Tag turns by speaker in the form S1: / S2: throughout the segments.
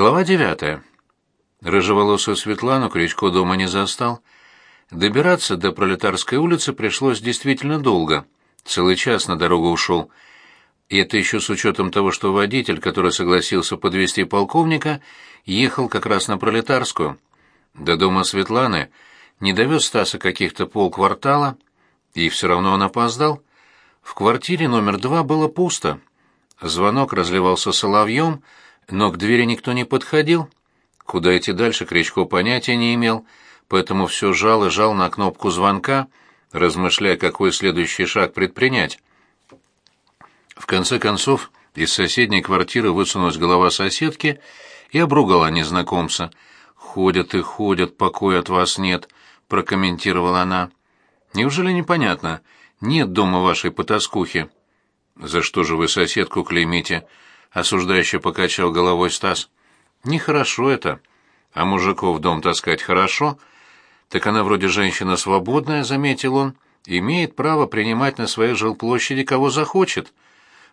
S1: Глава девятая. Рыжеволосую Светлану Кричко дома не застал. Добираться до Пролетарской улицы пришлось действительно долго. Целый час на дорогу ушел. И это еще с учетом того, что водитель, который согласился подвести полковника, ехал как раз на Пролетарскую. До дома Светланы не довез Стаса каких-то полквартала, и все равно он опоздал. В квартире номер два было пусто. Звонок разливался соловьем, но к двери никто не подходил. Куда идти дальше, Кричко понятия не имел, поэтому все жал и жал на кнопку звонка, размышляя, какой следующий шаг предпринять. В конце концов, из соседней квартиры высунулась голова соседки и обругала незнакомца. «Ходят и ходят, покоя от вас нет», — прокомментировала она. «Неужели непонятно? Нет дома вашей потаскухи». «За что же вы соседку клеймите?» — осуждающе покачал головой Стас. «Нехорошо это. А мужиков в дом таскать хорошо. Так она вроде женщина свободная», — заметил он, — «имеет право принимать на своей жилплощади кого захочет.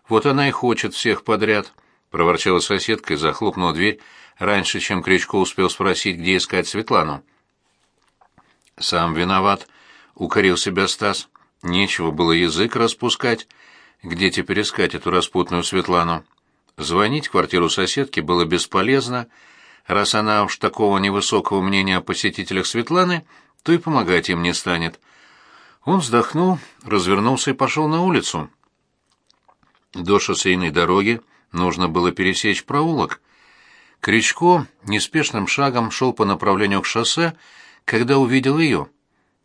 S1: Вот она и хочет всех подряд», — проворчала соседка и захлопнула дверь раньше, чем Кричко успел спросить, где искать Светлану. «Сам виноват», — укорил себя Стас. «Нечего было язык распускать. Где теперь искать эту распутную Светлану?» Звонить в квартиру соседки было бесполезно, раз она уж такого невысокого мнения о посетителях Светланы, то и помогать им не станет. Он вздохнул, развернулся и пошел на улицу. До шоссейной дороги нужно было пересечь проулок. Кричко неспешным шагом шел по направлению к шоссе, когда увидел ее.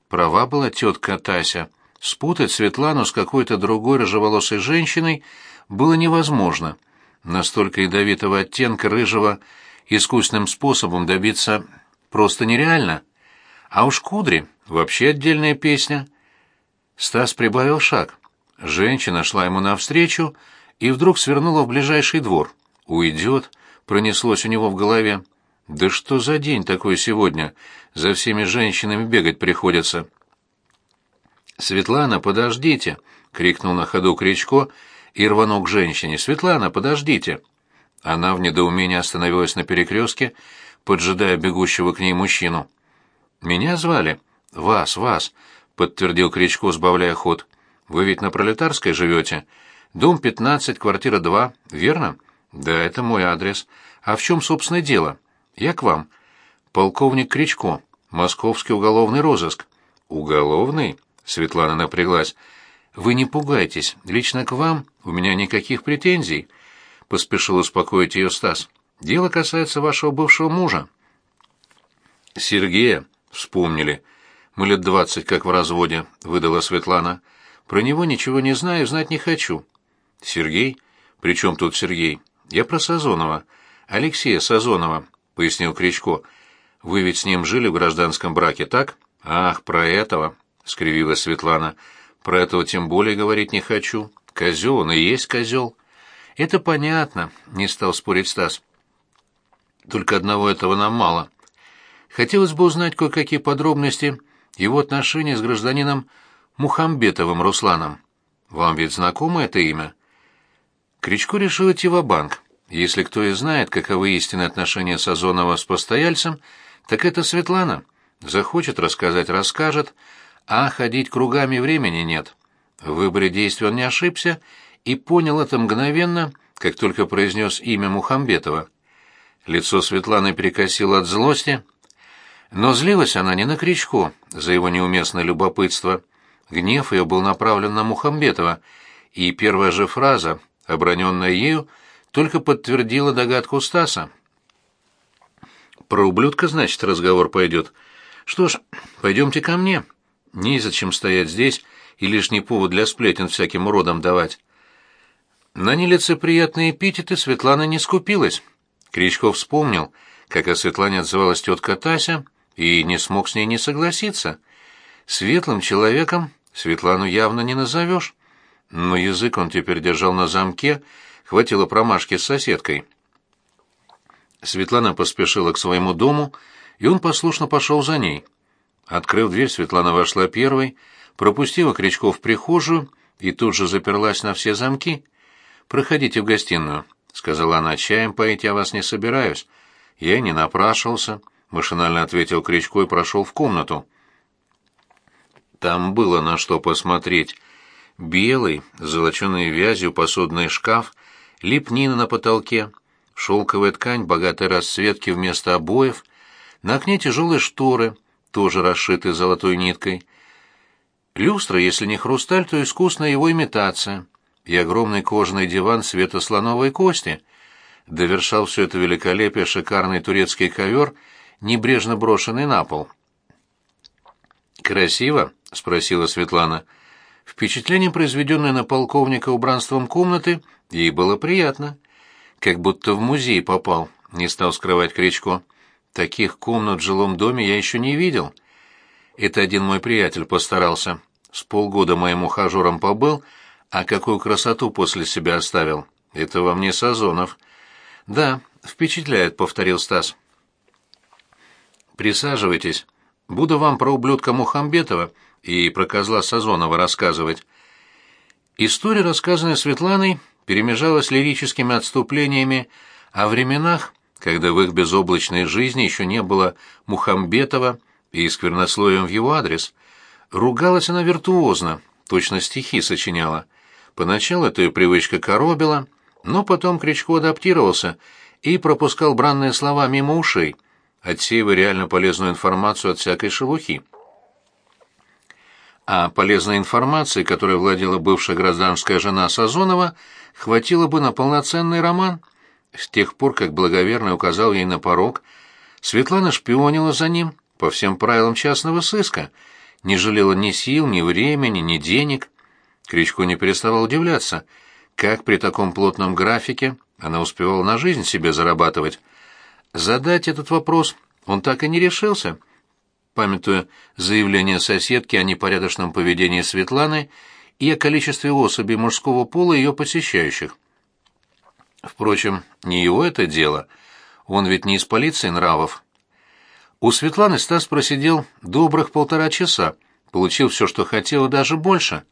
S1: Права была тетка Тася. Спутать Светлану с какой-то другой рыжеволосой женщиной было невозможно — настолько ядовитого оттенка рыжего искусным способом добиться просто нереально. А уж кудри — вообще отдельная песня. Стас прибавил шаг. Женщина шла ему навстречу и вдруг свернула в ближайший двор. «Уйдет», — пронеслось у него в голове. «Да что за день такой сегодня? За всеми женщинами бегать приходится». «Светлана, подождите!» — крикнул на ходу Кричко — и рванул к женщине. «Светлана, подождите!» Она в недоумении остановилась на перекрестке, поджидая бегущего к ней мужчину. «Меня звали?» «Вас, вас», — подтвердил Кричко, сбавляя ход. «Вы ведь на Пролетарской живете? Дом 15, квартира 2, верно?» «Да, это мой адрес. А в чем, собственно, дело?» «Я к вам. Полковник Кричко, московский уголовный розыск». «Уголовный?» — Светлана напряглась. «Вы не пугайтесь. Лично к вам у меня никаких претензий, поспешил успокоить ее Стас. Дело касается вашего бывшего мужа. Сергея вспомнили. Мы лет двадцать как в разводе, выдала Светлана. Про него ничего не знаю, знать не хочу. Сергей? причем тут Сергей? Я про Сазонова. Алексея Сазонова, пояснил Кричко. Вы ведь с ним жили в гражданском браке, так? Ах, про этого, скривилась Светлана. Про этого тем более говорить не хочу. Козел он и есть козел. Это понятно, не стал спорить Стас. Только одного этого нам мало. Хотелось бы узнать кое-какие подробности его отношения с гражданином Мухамбетовым Русланом. Вам ведь знакомо это имя? Кричко решил идти в банк Если кто и знает, каковы истинные отношения Сазонова с постояльцем, так это Светлана. Захочет рассказать, расскажет, а ходить кругами времени нет. В выборе действий он не ошибся и понял это мгновенно, как только произнес имя Мухамбетова. Лицо Светланы перекосило от злости, но злилась она не на Кричко за его неуместное любопытство. Гнев ее был направлен на Мухамбетова, и первая же фраза, оброненная ею, только подтвердила догадку Стаса. «Про ублюдка, значит, разговор пойдет. Что ж, пойдемте ко мне. не зачем стоять здесь и лишний повод для сплетен всяким уродам давать. На нелицеприятные эпитеты Светлана не скупилась. Кричков вспомнил, как о Светлане отзывалась тетка Тася, и не смог с ней не согласиться. Светлым человеком Светлану явно не назовешь. Но язык он теперь держал на замке, хватило промашки с соседкой. Светлана поспешила к своему дому, и он послушно пошел за ней. Открыв дверь, Светлана вошла первой, пропустила Крючков в прихожую и тут же заперлась на все замки. «Проходите в гостиную», — сказала она, — «чаем поить я вас не собираюсь». «Я не напрашивался», — машинально ответил Крючко и прошел в комнату. Там было на что посмотреть. Белый, золоченый вязью посудный шкаф, лепнина на потолке, шелковая ткань богатой расцветки вместо обоев, на окне тяжелые шторы, тоже расшиты золотой ниткой, Люстра, если не хрусталь, то искусная его имитация. И огромный кожаный диван цвета слоновой кости. Довершал все это великолепие шикарный турецкий ковер, небрежно брошенный на пол. «Красиво?» — спросила Светлана. Впечатление, произведенное на полковника убранством комнаты, ей было приятно. Как будто в музей попал, — не стал скрывать Кричко. «Таких комнат в жилом доме я еще не видел». Это один мой приятель постарался. С полгода моим ухажером побыл, а какую красоту после себя оставил. Это во мне Сазонов. Да, впечатляет, повторил Стас. Присаживайтесь. Буду вам про ублюдка Мухамбетова и про козла Сазонова рассказывать. История, рассказанная Светланой, перемежалась лирическими отступлениями о временах, когда в их безоблачной жизни еще не было Мухамбетова, и сквернословием в его адрес, ругалась она виртуозно, точно стихи сочиняла. Поначалу эта привычка коробила, но потом Кричко адаптировался и пропускал бранные слова мимо ушей, отсеивая реально полезную информацию от всякой шелухи. А полезной информации, которой владела бывшая гражданская жена Сазонова, хватило бы на полноценный роман. С тех пор, как благоверный указал ей на порог, Светлана шпионила за ним по всем правилам частного сыска, не жалела ни сил, ни времени, ни денег. Кричко не переставал удивляться, как при таком плотном графике она успевала на жизнь себе зарабатывать. Задать этот вопрос он так и не решился, памятуя заявление соседки о непорядочном поведении Светланы и о количестве особей мужского пола ее посещающих. Впрочем, не его это дело, он ведь не из полиции нравов. У Светланы Стас просидел добрых полтора часа, получил все, что хотел, и даже больше.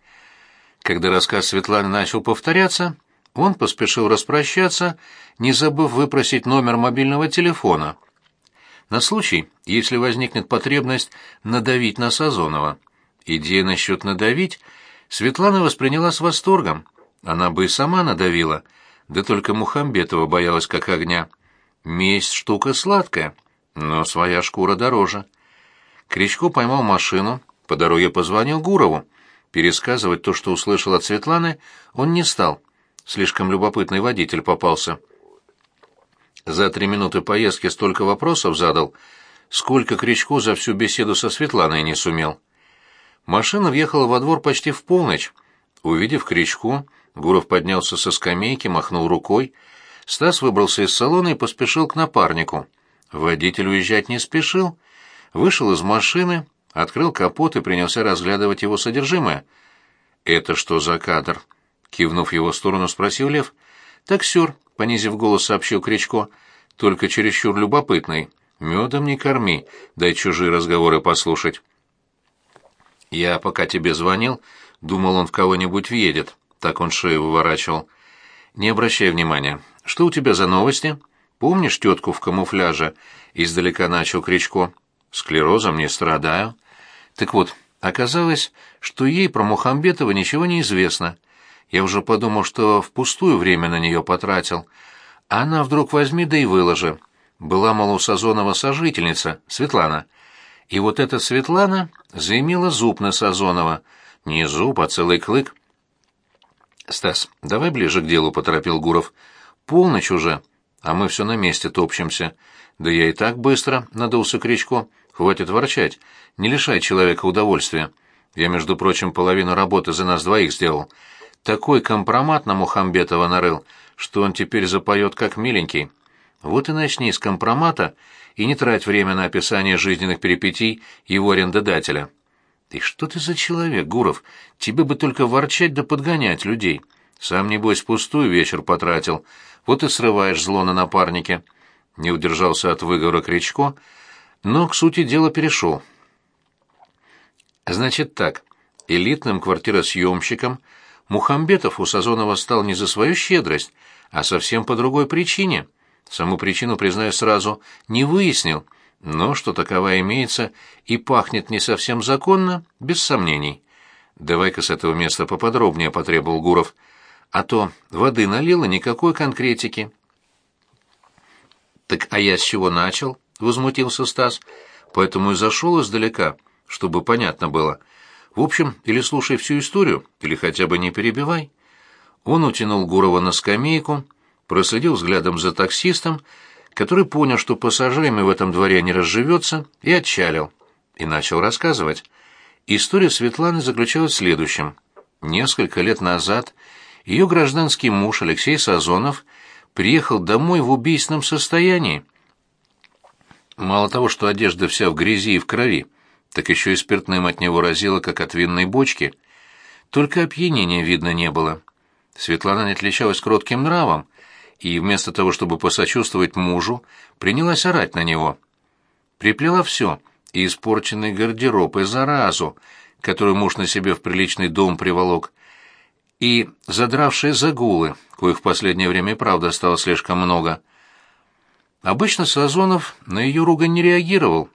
S1: Когда рассказ Светланы начал повторяться, он поспешил распрощаться, не забыв выпросить номер мобильного телефона. На случай, если возникнет потребность надавить на Сазонова. Идея насчет надавить Светлана восприняла с восторгом. Она бы и сама надавила, да только Мухамбетова боялась как огня. Месть штука сладкая. Но своя шкура дороже. Кричко поймал машину, по дороге позвонил Гурову. Пересказывать то, что услышал от Светланы, он не стал. Слишком любопытный водитель попался. За три минуты поездки столько вопросов задал, сколько Кричко за всю беседу со Светланой не сумел. Машина въехала во двор почти в полночь. Увидев Кричко, Гуров поднялся со скамейки, махнул рукой. Стас выбрался из салона и поспешил к напарнику. Водитель уезжать не спешил, вышел из машины, открыл капот и принялся разглядывать его содержимое. «Это что за кадр?» — кивнув его в сторону, спросил Лев. «Таксер», — понизив голос, сообщил Кричко, — «только чересчур любопытный. Медом не корми, дай чужие разговоры послушать». «Я пока тебе звонил, думал, он в кого-нибудь въедет», — так он шею выворачивал. «Не обращай внимания. Что у тебя за новости?» Помнишь тетку в камуфляже?» — издалека начал Кричко. «Склерозом не страдаю». Так вот, оказалось, что ей про Мухамбетова ничего не известно. Я уже подумал, что впустую время на нее потратил. А она вдруг возьми да и выложи. Была, мол, у Сазонова сожительница, Светлана. И вот эта Светлана заимела зуб на Сазонова. Не зуб, а целый клык. «Стас, давай ближе к делу», — поторопил Гуров. «Полночь уже» а мы все на месте топчемся. Да я и так быстро, — надулся Кричко. Хватит ворчать, не лишай человека удовольствия. Я, между прочим, половину работы за нас двоих сделал. Такой компромат на Мухамбетова нарыл, что он теперь запоет как миленький. Вот и начни с компромата и не трать время на описание жизненных перипетий его арендодателя. Ты что ты за человек, Гуров? Тебе бы только ворчать да подгонять людей. Сам, небось, пустую вечер потратил, вот и срываешь зло на напарнике. Не удержался от выговора Кричко, но к сути дела перешел. Значит так, элитным квартиросъемщиком Мухамбетов у Сазонова стал не за свою щедрость, а совсем по другой причине. Саму причину, признаю сразу, не выяснил, но что такова имеется и пахнет не совсем законно, без сомнений. «Давай-ка с этого места поподробнее», — потребовал Гуров. — а то воды налила никакой конкретики. Так а я с чего начал? возмутился Стас. Поэтому и зашел издалека, чтобы понятно было. В общем, или слушай всю историю, или хотя бы не перебивай. Он утянул Гурова на скамейку, проследил взглядом за таксистом, который понял, что пассажирами в этом дворе не разживется, и отчалил. И начал рассказывать. История Светланы заключалась в следующем. Несколько лет назад ее гражданский муж Алексей Сазонов приехал домой в убийственном состоянии. Мало того, что одежда вся в грязи и в крови, так еще и спиртным от него разило, как от винной бочки. Только опьянения видно не было. Светлана не отличалась кротким нравом, и вместо того, чтобы посочувствовать мужу, принялась орать на него. Приплела все — и испорченный гардероб, и заразу, которую муж на себе в приличный дом приволок — и задравшие загулы, коих в последнее время и правда стало слишком много. Обычно Сазонов на ее ругань не реагировал.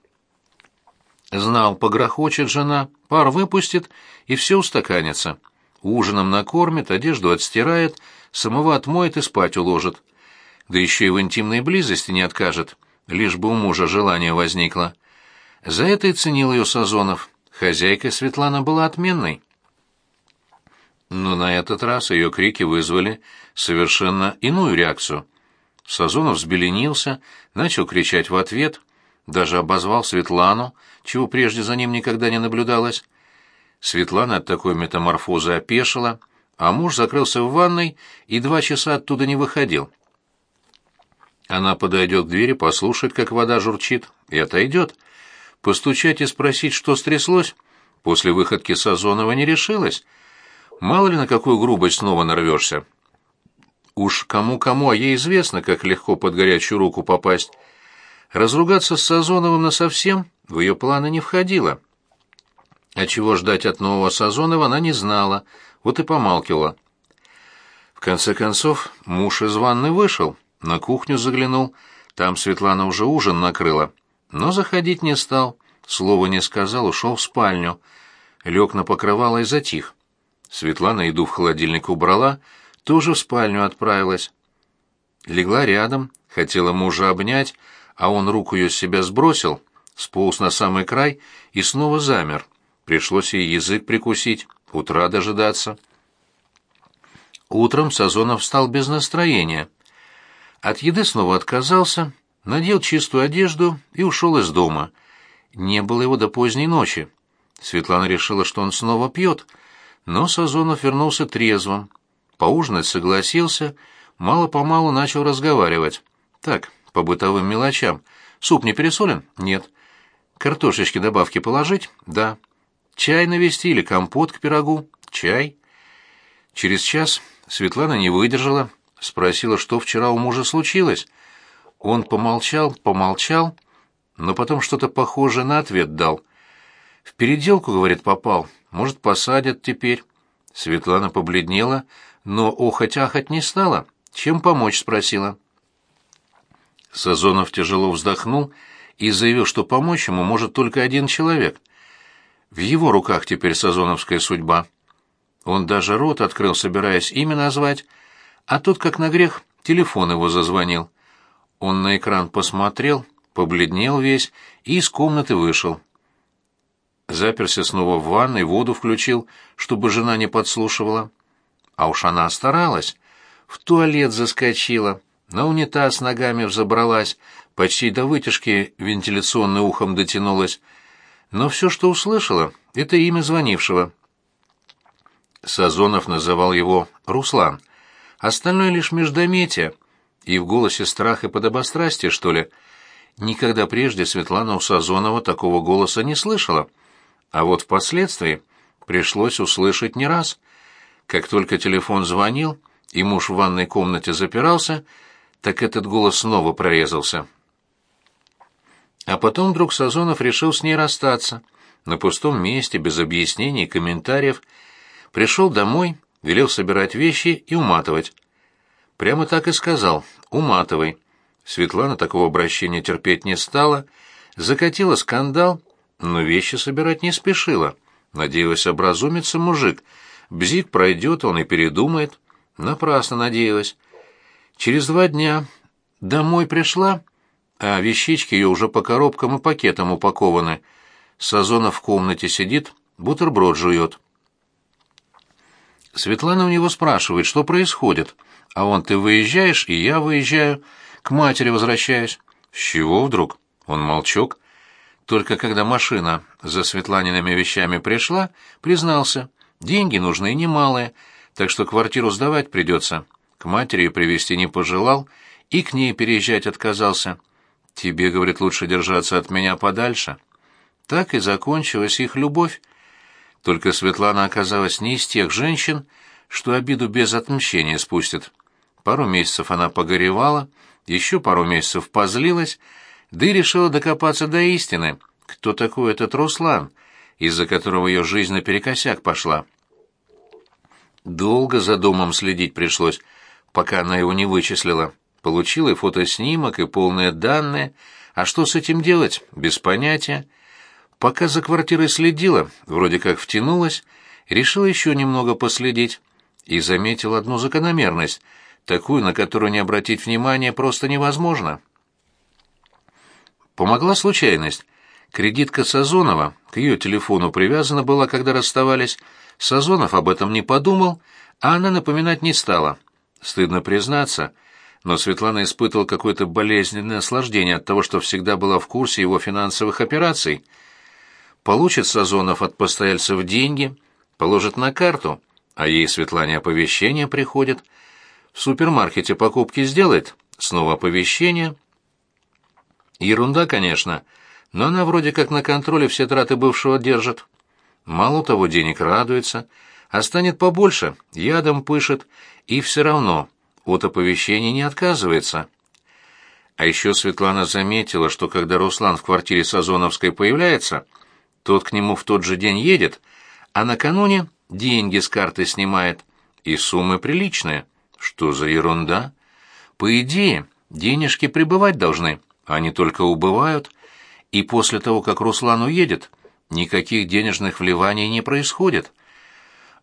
S1: Знал, погрохочет жена, пар выпустит, и все устаканится. Ужином накормит, одежду отстирает, самого отмоет и спать уложит. Да еще и в интимной близости не откажет, лишь бы у мужа желание возникло. За это и ценил ее Сазонов. Хозяйка Светлана была отменной. Но на этот раз ее крики вызвали совершенно иную реакцию. Сазонов взбеленился, начал кричать в ответ, даже обозвал Светлану, чего прежде за ним никогда не наблюдалось. Светлана от такой метаморфозы опешила, а муж закрылся в ванной и два часа оттуда не выходил. Она подойдет к двери, послушает, как вода журчит, и отойдет. Постучать и спросить, что стряслось, после выходки Сазонова не решилась — Мало ли на какую грубость снова нарвешься. Уж кому-кому, а ей известно, как легко под горячую руку попасть. Разругаться с Сазоновым насовсем в ее планы не входило. А чего ждать от нового Сазонова она не знала, вот и помалкивала. В конце концов, муж из ванны вышел, на кухню заглянул, там Светлана уже ужин накрыла, но заходить не стал, слова не сказал, ушел в спальню, лег на покрывало и затих. Светлана еду в холодильник убрала, тоже в спальню отправилась. Легла рядом, хотела мужа обнять, а он руку ее с себя сбросил, сполз на самый край и снова замер. Пришлось ей язык прикусить, утра дожидаться. Утром Сазонов встал без настроения. От еды снова отказался, надел чистую одежду и ушел из дома. Не было его до поздней ночи. Светлана решила, что он снова пьет — но Сазонов вернулся трезвым. Поужинать согласился, мало-помалу начал разговаривать. Так, по бытовым мелочам. Суп не пересолен? Нет. Картошечки добавки положить? Да. Чай навести или компот к пирогу? Чай. Через час Светлана не выдержала, спросила, что вчера у мужа случилось. Он помолчал, помолчал, но потом что-то похожее на ответ дал — в переделку, говорит, попал. Может, посадят теперь. Светлана побледнела, но охоть-ахоть не стала. Чем помочь, спросила. Сазонов тяжело вздохнул и заявил, что помочь ему может только один человек. В его руках теперь сазоновская судьба. Он даже рот открыл, собираясь имя назвать, а тут, как на грех, телефон его зазвонил. Он на экран посмотрел, побледнел весь и из комнаты вышел заперся снова в ванной, воду включил, чтобы жена не подслушивала. А уж она старалась. В туалет заскочила, на унитаз ногами взобралась, почти до вытяжки вентиляционной ухом дотянулась. Но все, что услышала, — это имя звонившего. Сазонов называл его Руслан. Остальное лишь междометие. И в голосе страх и подобострастие, что ли. Никогда прежде Светлана у Сазонова такого голоса не слышала — а вот впоследствии пришлось услышать не раз. Как только телефон звонил, и муж в ванной комнате запирался, так этот голос снова прорезался. А потом вдруг Сазонов решил с ней расстаться. На пустом месте, без объяснений и комментариев. Пришел домой, велел собирать вещи и уматывать. Прямо так и сказал «уматывай». Светлана такого обращения терпеть не стала, закатила скандал но вещи собирать не спешила. Надеялась, образумится мужик. Бзик пройдет, он и передумает. Напрасно надеялась. Через два дня домой пришла, а вещички ее уже по коробкам и пакетам упакованы. Сазонов в комнате сидит, бутерброд жует. Светлана у него спрашивает, что происходит. А он, ты выезжаешь, и я выезжаю. К матери возвращаюсь. С чего вдруг? Он молчок. Только когда машина за Светланиными вещами пришла, признался, деньги нужны немалые, так что квартиру сдавать придется. К матери ее привезти не пожелал и к ней переезжать отказался. Тебе, говорит, лучше держаться от меня подальше. Так и закончилась их любовь. Только Светлана оказалась не из тех женщин, что обиду без отмщения спустят. Пару месяцев она погоревала, еще пару месяцев позлилась, Ды решила докопаться до истины, кто такой этот Руслан, из-за которого ее жизнь наперекосяк пошла. Долго за домом следить пришлось, пока она его не вычислила. Получила и фотоснимок, и полные данные. А что с этим делать? Без понятия. Пока за квартирой следила, вроде как втянулась, решила еще немного последить. И заметила одну закономерность, такую, на которую не обратить внимания просто невозможно. Помогла случайность. Кредитка Сазонова к ее телефону привязана была, когда расставались. Сазонов об этом не подумал, а она напоминать не стала. Стыдно признаться, но Светлана испытывала какое-то болезненное наслаждение от того, что всегда была в курсе его финансовых операций. Получит Сазонов от постояльцев деньги, положит на карту, а ей Светлане оповещение приходит. В супермаркете покупки сделает, снова оповещение — Ерунда, конечно, но она вроде как на контроле все траты бывшего держит. Мало того, денег радуется, а станет побольше, ядом пышет, и все равно от оповещений не отказывается. А еще Светлана заметила, что когда Руслан в квартире Сазоновской появляется, тот к нему в тот же день едет, а накануне деньги с карты снимает, и суммы приличные. Что за ерунда? По идее, денежки прибывать должны. Они только убывают, и после того, как Руслан уедет, никаких денежных вливаний не происходит.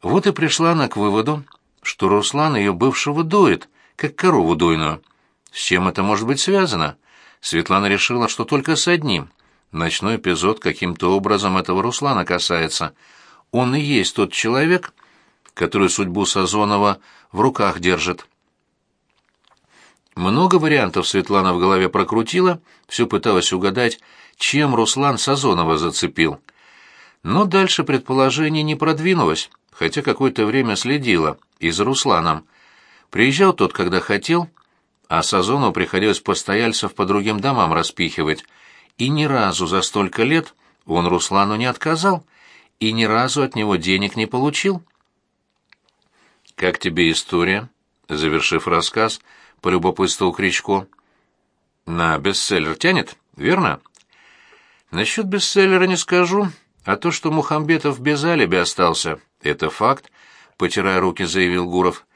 S1: Вот и пришла она к выводу, что Руслан ее бывшего дует, как корову дойную. С чем это может быть связано? Светлана решила, что только с одним. Ночной эпизод каким-то образом этого Руслана касается. Он и есть тот человек, который судьбу Сазонова в руках держит. Много вариантов Светлана в голове прокрутила, все пыталась угадать, чем Руслан Сазонова зацепил. Но дальше предположение не продвинулось, хотя какое-то время следила и за Русланом. Приезжал тот, когда хотел, а Сазону приходилось постояльцев по другим домам распихивать. И ни разу за столько лет он Руслану не отказал, и ни разу от него денег не получил. «Как тебе история?» Завершив рассказ, — полюбопытствовал Кричко. На бестселлер тянет, верно? Насчет бестселлера не скажу, а то, что Мухамбетов без алиби остался, это факт, потирая руки, заявил Гуров.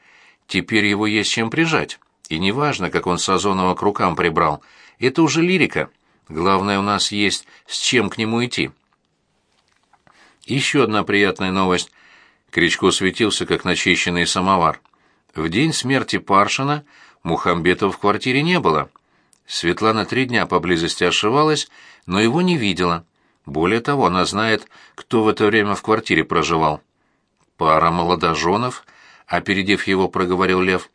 S1: Теперь его есть чем прижать. И неважно, как он Сазонова к рукам прибрал, это уже лирика. Главное, у нас есть с чем к нему идти. Еще одна приятная новость. Кричко светился, как начищенный самовар. В день смерти Паршина Мухамбетова в квартире не было. Светлана три дня поблизости ошивалась, но его не видела. Более того, она знает, кто в это время в квартире проживал. «Пара молодоженов», — опередив его, проговорил Лев.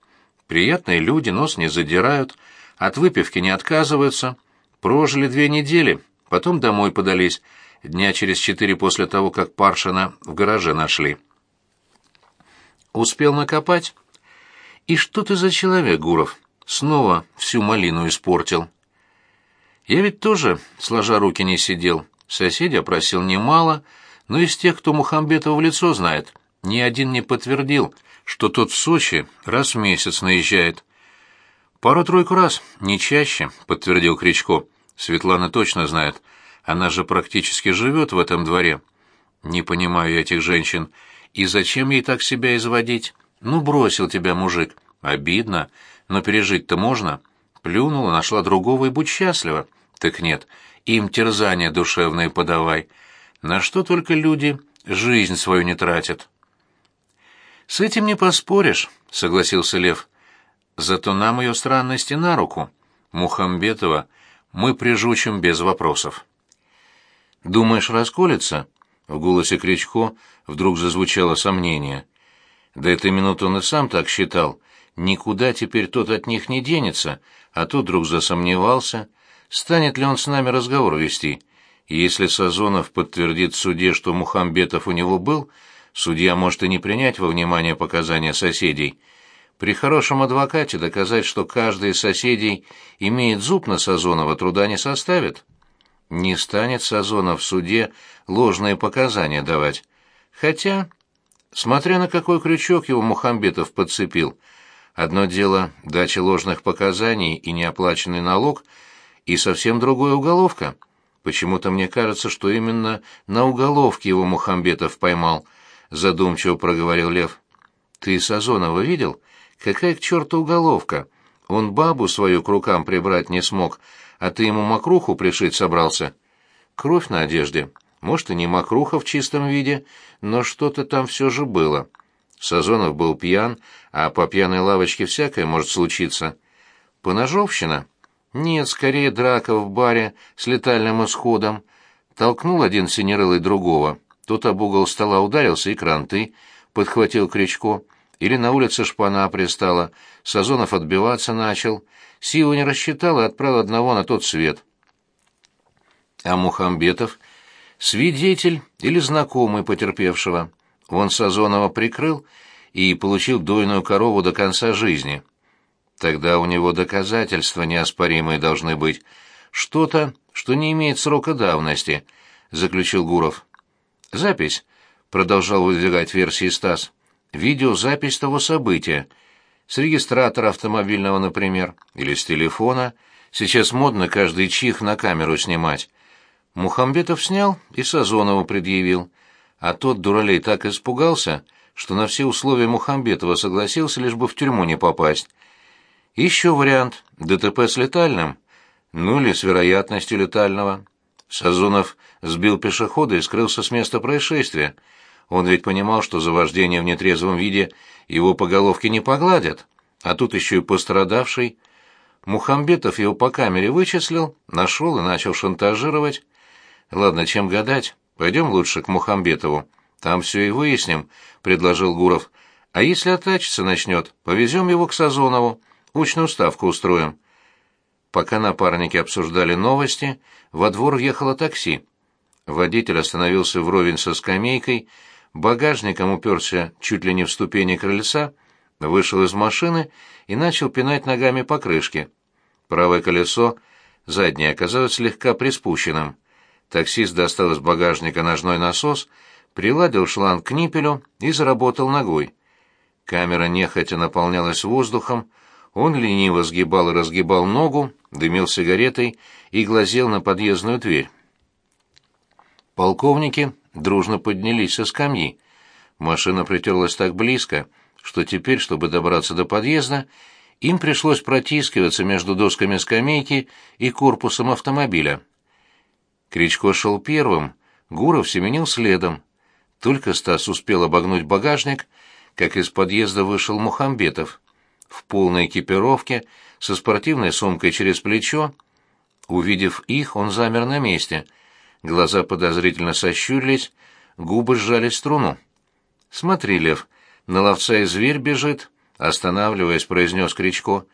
S1: «Приятные люди, нос не задирают, от выпивки не отказываются. Прожили две недели, потом домой подались, дня через четыре после того, как Паршина в гараже нашли». «Успел накопать?» И что ты за человек, Гуров? Снова всю малину испортил. Я ведь тоже, сложа руки, не сидел. Соседя просил немало, но из тех, кто Мухамбетова в лицо знает, ни один не подтвердил, что тот в Сочи раз в месяц наезжает. «Пару-тройку раз, не чаще», — подтвердил Кричко. «Светлана точно знает. Она же практически живет в этом дворе». «Не понимаю я этих женщин. И зачем ей так себя изводить?» Ну, бросил тебя мужик. Обидно, но пережить-то можно. Плюнула, нашла другого и будь счастлива. Так нет, им терзания душевные подавай. На что только люди жизнь свою не тратят. С этим не поспоришь, согласился Лев. Зато нам ее странности на руку. Мухамбетова мы прижучим без вопросов. Думаешь, расколется? В голосе Кричко вдруг зазвучало сомнение. До этой минуты он и сам так считал. Никуда теперь тот от них не денется, а тут вдруг засомневался, станет ли он с нами разговор вести. Если Сазонов подтвердит в суде, что Мухамбетов у него был, судья может и не принять во внимание показания соседей. При хорошем адвокате доказать, что каждый из соседей имеет зуб на Сазонова, труда не составит. Не станет Сазонов в суде ложные показания давать. Хотя Смотря на какой крючок его Мухамбетов подцепил. Одно дело — дача ложных показаний и неоплаченный налог, и совсем другое — уголовка. Почему-то мне кажется, что именно на уголовке его Мухамбетов поймал, — задумчиво проговорил Лев. «Ты Сазонова видел? Какая к черту уголовка? Он бабу свою к рукам прибрать не смог, а ты ему мокруху пришить собрался. Кровь на одежде». Может, и не мокруха в чистом виде, но что-то там все же было. Сазонов был пьян, а по пьяной лавочке всякое может случиться. Поножовщина? Нет, скорее драка в баре с летальным исходом. Толкнул один синерылый другого. Тот об угол стола ударился и кранты, подхватил крючко. Или на улице шпана пристала. Сазонов отбиваться начал. Силу не рассчитал и отправил одного на тот свет. А Мухамбетов свидетель или знакомый потерпевшего. Он Сазонова прикрыл и получил дойную корову до конца жизни. Тогда у него доказательства неоспоримые должны быть. Что-то, что не имеет срока давности, заключил Гуров. Запись, продолжал выдвигать версии Стас. Видеозапись того события. С регистратора автомобильного, например, или с телефона. Сейчас модно каждый чих на камеру снимать. Мухамбетов снял и Сазонову предъявил, а тот дуралей так испугался, что на все условия Мухамбетова согласился, лишь бы в тюрьму не попасть. Еще вариант – ДТП с летальным, ну или с вероятностью летального. Сазонов сбил пешехода и скрылся с места происшествия. Он ведь понимал, что за вождение в нетрезвом виде его по головке не погладят, а тут еще и пострадавший. Мухамбетов его по камере вычислил, нашел и начал шантажировать. «Ладно, чем гадать? Пойдем лучше к Мухамбетову. Там все и выясним», — предложил Гуров. «А если оттачиться начнет, повезем его к Сазонову. Учную ставку устроим». Пока напарники обсуждали новости, во двор въехало такси. Водитель остановился вровень со скамейкой, багажником уперся чуть ли не в ступени крыльца, вышел из машины и начал пинать ногами покрышки. Правое колесо, заднее, оказалось слегка приспущенным. Таксист достал из багажника ножной насос, приладил шланг к ниппелю и заработал ногой. Камера нехотя наполнялась воздухом, он лениво сгибал и разгибал ногу, дымил сигаретой и глазел на подъездную дверь. Полковники дружно поднялись со скамьи. Машина притерлась так близко, что теперь, чтобы добраться до подъезда, им пришлось протискиваться между досками скамейки и корпусом автомобиля. Кричко шел первым, Гуров семенил следом. Только Стас успел обогнуть багажник, как из подъезда вышел Мухамбетов. В полной экипировке, со спортивной сумкой через плечо. Увидев их, он замер на месте. Глаза подозрительно сощурились, губы сжали струну. «Смотри, Лев, на ловца и зверь бежит», — останавливаясь, произнес Кричко.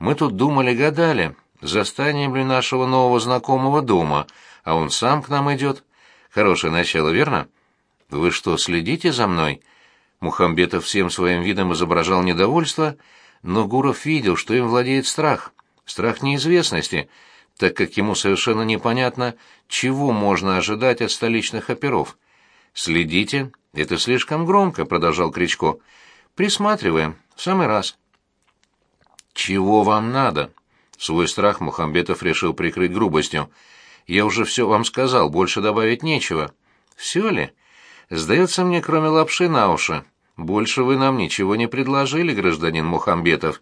S1: «Мы тут думали-гадали, застанем ли нашего нового знакомого дома», а он сам к нам идет. Хорошее начало, верно? Вы что, следите за мной? Мухамбетов всем своим видом изображал недовольство, но Гуров видел, что им владеет страх, страх неизвестности, так как ему совершенно непонятно, чего можно ожидать от столичных оперов. «Следите, это слишком громко», — продолжал Кричко. «Присматриваем, в самый раз». «Чего вам надо?» Свой страх Мухамбетов решил прикрыть грубостью. Я уже все вам сказал, больше добавить нечего. Все ли? Сдается мне, кроме лапши на уши. Больше вы нам ничего не предложили, гражданин Мухамбетов.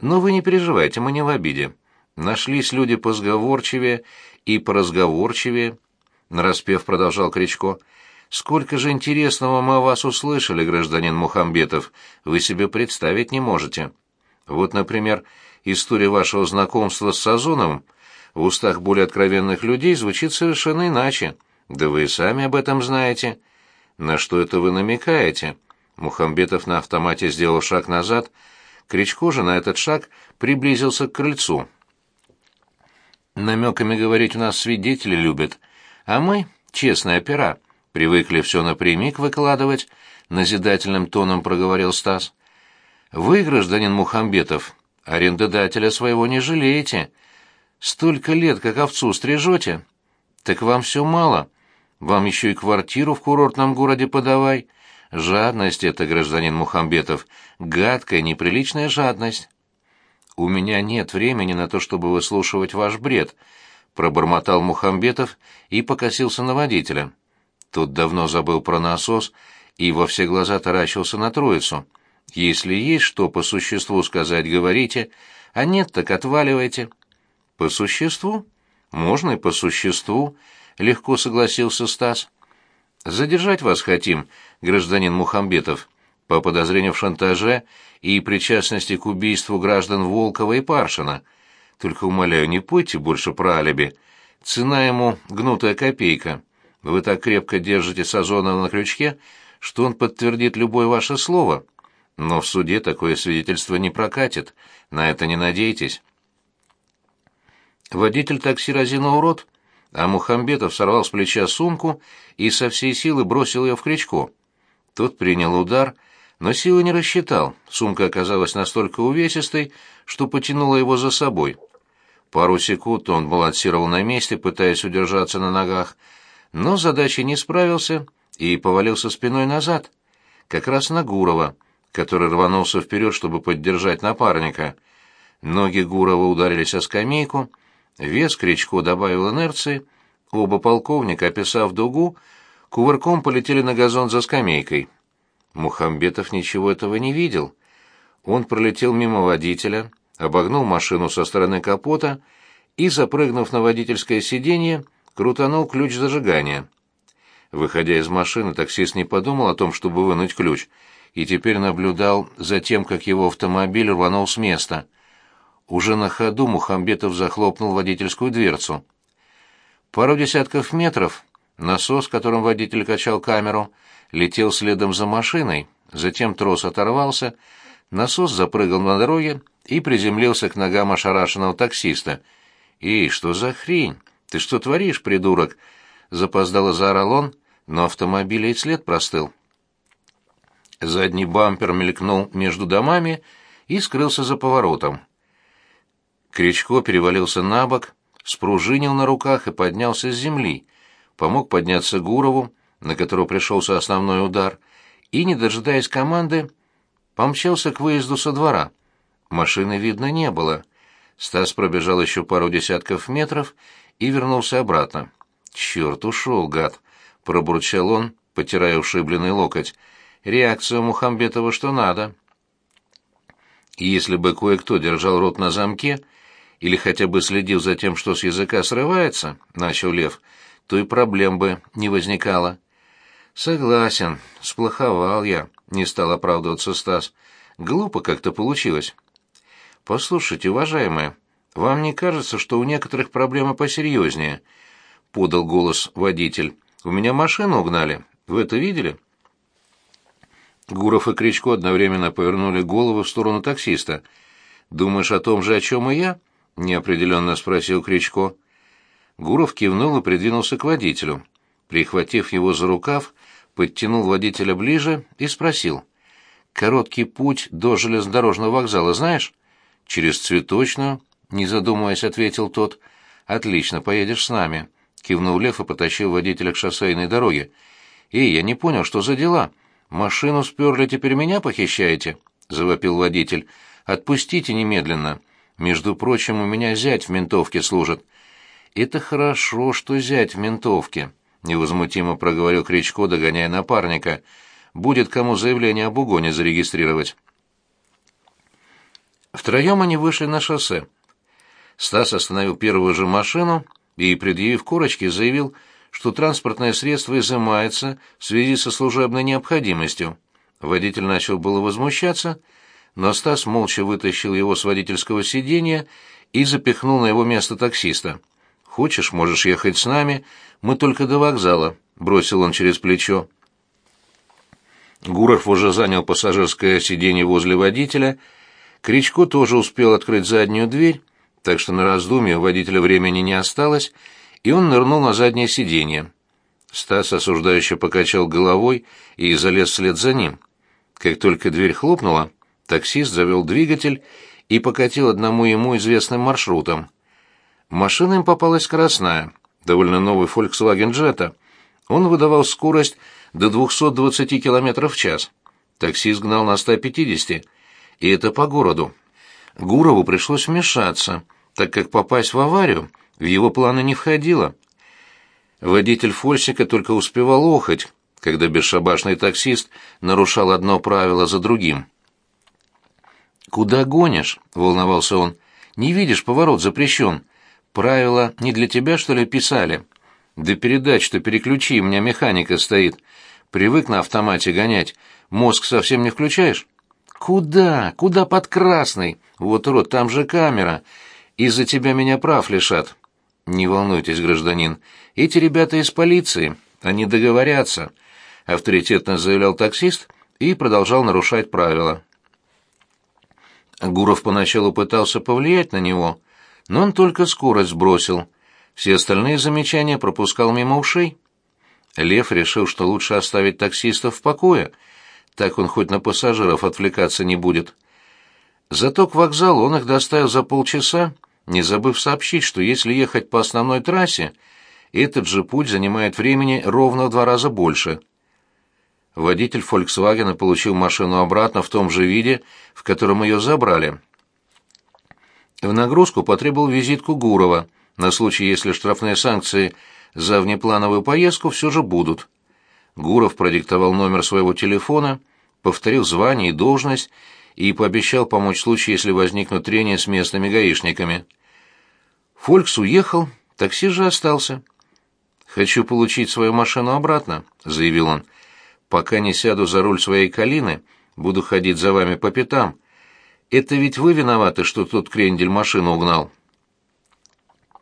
S1: Но вы не переживайте, мы не в обиде. Нашлись люди позговорчивее и поразговорчивее, нараспев продолжал Кричко. Сколько же интересного мы о вас услышали, гражданин Мухамбетов, вы себе представить не можете. Вот, например, история вашего знакомства с Сазоновым — в устах более откровенных людей звучит совершенно иначе. Да вы и сами об этом знаете. На что это вы намекаете? Мухамбетов на автомате сделал шаг назад. Кричко же на этот шаг приблизился к крыльцу. Намеками говорить у нас свидетели любят, а мы, честные пера, привыкли все напрямик выкладывать, назидательным тоном проговорил Стас. Вы, гражданин Мухамбетов, арендодателя своего не жалеете. Столько лет, как овцу стрижете? Так вам все мало. Вам еще и квартиру в курортном городе подавай. Жадность это, гражданин Мухамбетов, гадкая, неприличная жадность. У меня нет времени на то, чтобы выслушивать ваш бред, пробормотал Мухамбетов и покосился на водителя. Тот давно забыл про насос и во все глаза таращился на троицу. Если есть что по существу сказать, говорите, а нет, так отваливайте. По существу? Можно и по существу, легко согласился Стас. Задержать вас хотим, гражданин Мухамбетов, по подозрению в шантаже и причастности к убийству граждан Волкова и Паршина. Только умоляю, не пойте больше про алиби. Цена ему гнутая копейка. Вы так крепко держите Сазонова на крючке, что он подтвердит любое ваше слово. Но в суде такое свидетельство не прокатит. На это не надейтесь. Водитель такси разинул рот, а Мухамбетов сорвал с плеча сумку и со всей силы бросил ее в крючко. Тот принял удар, но силы не рассчитал, сумка оказалась настолько увесистой, что потянула его за собой. Пару секунд он балансировал на месте, пытаясь удержаться на ногах, но с задачей не справился и повалился спиной назад, как раз на Гурова, который рванулся вперед, чтобы поддержать напарника. Ноги Гурова ударились о скамейку, Вес Кричко добавил инерции, оба полковника, описав дугу, кувырком полетели на газон за скамейкой. Мухамбетов ничего этого не видел. Он пролетел мимо водителя, обогнул машину со стороны капота и, запрыгнув на водительское сиденье, крутанул ключ зажигания. Выходя из машины, таксист не подумал о том, чтобы вынуть ключ, и теперь наблюдал за тем, как его автомобиль рванул с места — уже на ходу Мухамбетов захлопнул водительскую дверцу. Пару десятков метров насос, которым водитель качал камеру, летел следом за машиной, затем трос оторвался, насос запрыгал на дороге и приземлился к ногам ошарашенного таксиста. «И что за хрень? Ты что творишь, придурок?» Запоздало заорал он, но автомобиль и след простыл. Задний бампер мелькнул между домами и скрылся за поворотом. Кричко перевалился на бок, спружинил на руках и поднялся с земли, помог подняться Гурову, на которого пришелся основной удар, и, не дожидаясь команды, помчался к выезду со двора. Машины видно не было. Стас пробежал еще пару десятков метров и вернулся обратно. «Черт, ушел, гад!» — пробурчал он, потирая ушибленный локоть. «Реакция Мухамбетова что надо». Если бы кое-кто держал рот на замке, — или хотя бы следил за тем, что с языка срывается, — начал Лев, — то и проблем бы не возникало. «Согласен, сплоховал я», — не стал оправдываться Стас. «Глупо как-то получилось». «Послушайте, уважаемые, вам не кажется, что у некоторых проблемы посерьезнее?» — подал голос водитель. «У меня машину угнали. Вы это видели?» Гуров и Кричко одновременно повернули голову в сторону таксиста. «Думаешь о том же, о чем и я?» — неопределенно спросил Кричко. Гуров кивнул и придвинулся к водителю. Прихватив его за рукав, подтянул водителя ближе и спросил. «Короткий путь до железнодорожного вокзала знаешь?» «Через цветочную», — не задумываясь, ответил тот. «Отлично, поедешь с нами», — кивнул Лев и потащил водителя к шоссейной дороге. «Эй, я не понял, что за дела? Машину сперли, теперь меня похищаете?» — завопил водитель. «Отпустите немедленно. Между прочим, у меня зять в ментовке служит. Это хорошо, что зять в ментовке, невозмутимо проговорил Кричко, догоняя напарника. Будет кому заявление об угоне зарегистрировать. Втроем они вышли на шоссе. Стас остановил первую же машину и, предъявив корочки, заявил, что транспортное средство изымается в связи со служебной необходимостью. Водитель начал было возмущаться, но Стас молча вытащил его с водительского сиденья и запихнул на его место таксиста. «Хочешь, можешь ехать с нами, мы только до вокзала», — бросил он через плечо. Гуров уже занял пассажирское сиденье возле водителя, Кричко тоже успел открыть заднюю дверь, так что на раздумье у водителя времени не осталось, и он нырнул на заднее сиденье. Стас осуждающе покачал головой и залез вслед за ним. Как только дверь хлопнула, Таксист завел двигатель и покатил одному ему известным маршрутом. Машина им попалась красная, довольно новый Volkswagen Jetta. Он выдавал скорость до 220 км в час. Таксист гнал на 150, и это по городу. Гурову пришлось вмешаться, так как попасть в аварию в его планы не входило. Водитель Фольсика только успевал охоть, когда бесшабашный таксист нарушал одно правило за другим. «Куда гонишь?» — волновался он. «Не видишь, поворот запрещен. Правила не для тебя, что ли, писали?» «Да передач что переключи, у меня механика стоит. Привык на автомате гонять. Мозг совсем не включаешь?» «Куда? Куда под красный? Вот, рот, там же камера. Из-за тебя меня прав лишат». «Не волнуйтесь, гражданин. Эти ребята из полиции. Они договорятся», — авторитетно заявлял таксист и продолжал нарушать правила. Гуров поначалу пытался повлиять на него, но он только скорость сбросил. Все остальные замечания пропускал мимо ушей. Лев решил, что лучше оставить таксистов в покое, так он хоть на пассажиров отвлекаться не будет. Зато к вокзалу он их доставил за полчаса, не забыв сообщить, что если ехать по основной трассе, этот же путь занимает времени ровно в два раза больше — Водитель «Фольксвагена» получил машину обратно в том же виде, в котором ее забрали. В нагрузку потребовал визитку Гурова, на случай, если штрафные санкции за внеплановую поездку все же будут. Гуров продиктовал номер своего телефона, повторил звание и должность и пообещал помочь в случае, если возникнут трения с местными гаишниками. Фолькс уехал, такси же остался. «Хочу получить свою машину обратно», — заявил он. Пока не сяду за руль своей калины, буду ходить за вами по пятам. Это ведь вы виноваты, что тот крендель машину угнал.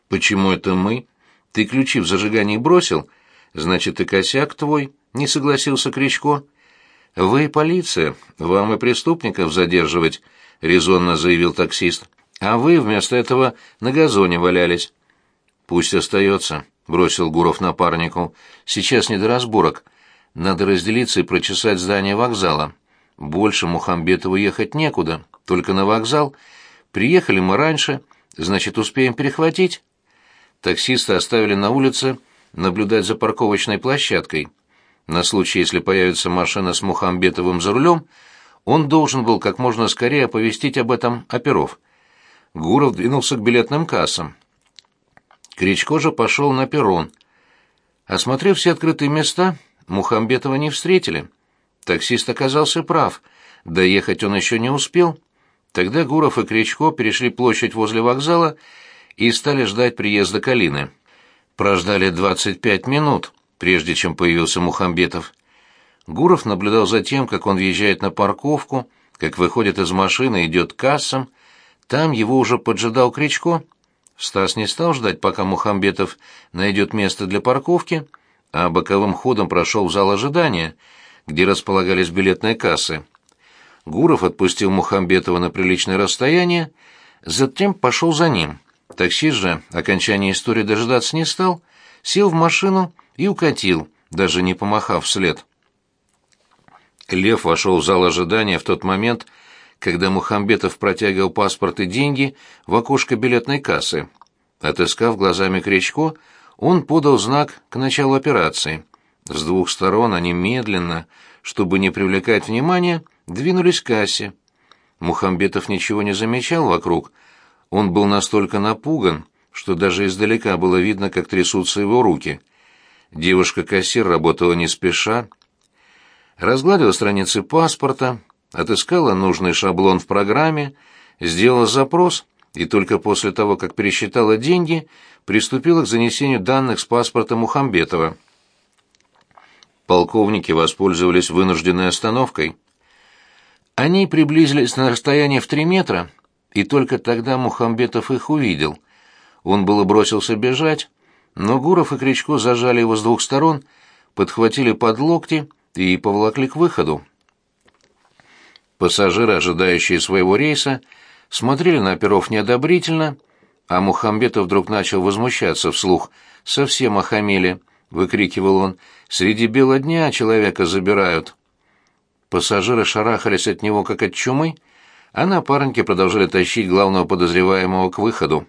S1: Почему это мы? Ты ключи в зажигании бросил? Значит, и косяк твой, не согласился Кричко. Вы полиция, вам и преступников задерживать, резонно заявил таксист. А вы вместо этого на газоне валялись. Пусть остается, бросил Гуров напарнику. Сейчас не до разборок. Надо разделиться и прочесать здание вокзала. Больше Мухамбетову ехать некуда, только на вокзал. Приехали мы раньше, значит, успеем перехватить. Таксиста оставили на улице наблюдать за парковочной площадкой. На случай, если появится машина с Мухамбетовым за рулем, он должен был как можно скорее оповестить об этом оперов. Гуров двинулся к билетным кассам. Кричко же пошел на перрон. Осмотрев все открытые места, Мухамбетова не встретили. Таксист оказался прав. Доехать он еще не успел. Тогда Гуров и Кричко перешли площадь возле вокзала и стали ждать приезда Калины. Прождали 25 минут, прежде чем появился Мухамбетов. Гуров наблюдал за тем, как он въезжает на парковку, как выходит из машины, идет к кассам. Там его уже поджидал Кричко. Стас не стал ждать, пока Мухамбетов найдет место для парковки — а боковым ходом прошел в зал ожидания, где располагались билетные кассы. Гуров отпустил Мухамбетова на приличное расстояние, затем пошел за ним. Таксист же окончания истории дожидаться не стал, сел в машину и укатил, даже не помахав вслед. Лев вошел в зал ожидания в тот момент, когда Мухамбетов протягивал паспорт и деньги в окошко билетной кассы. Отыскав глазами Кречко он подал знак к началу операции. С двух сторон они медленно, чтобы не привлекать внимания, двинулись к кассе. Мухамбетов ничего не замечал вокруг. Он был настолько напуган, что даже издалека было видно, как трясутся его руки. Девушка-кассир работала не спеша, разгладила страницы паспорта, отыскала нужный шаблон в программе, сделала запрос и только после того, как пересчитала деньги, приступила к занесению данных с паспорта Мухамбетова. Полковники воспользовались вынужденной остановкой. Они приблизились на расстояние в три метра, и только тогда Мухамбетов их увидел. Он было бросился бежать, но Гуров и Кричко зажали его с двух сторон, подхватили под локти и поволокли к выходу. Пассажиры, ожидающие своего рейса, смотрели на оперов неодобрительно а Мухамбетов вдруг начал возмущаться вслух. «Совсем охамели!» — выкрикивал он. «Среди бела дня человека забирают!» Пассажиры шарахались от него, как от чумы, а напарники продолжали тащить главного подозреваемого к выходу.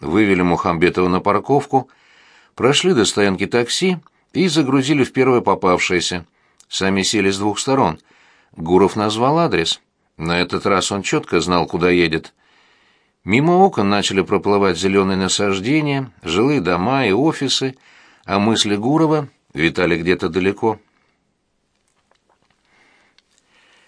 S1: Вывели Мухамбетова на парковку, прошли до стоянки такси и загрузили в первое попавшееся. Сами сели с двух сторон. Гуров назвал адрес. На этот раз он четко знал, куда едет — Мимо окон начали проплывать зеленые насаждения, жилые дома и офисы, а мысли Гурова витали где-то далеко.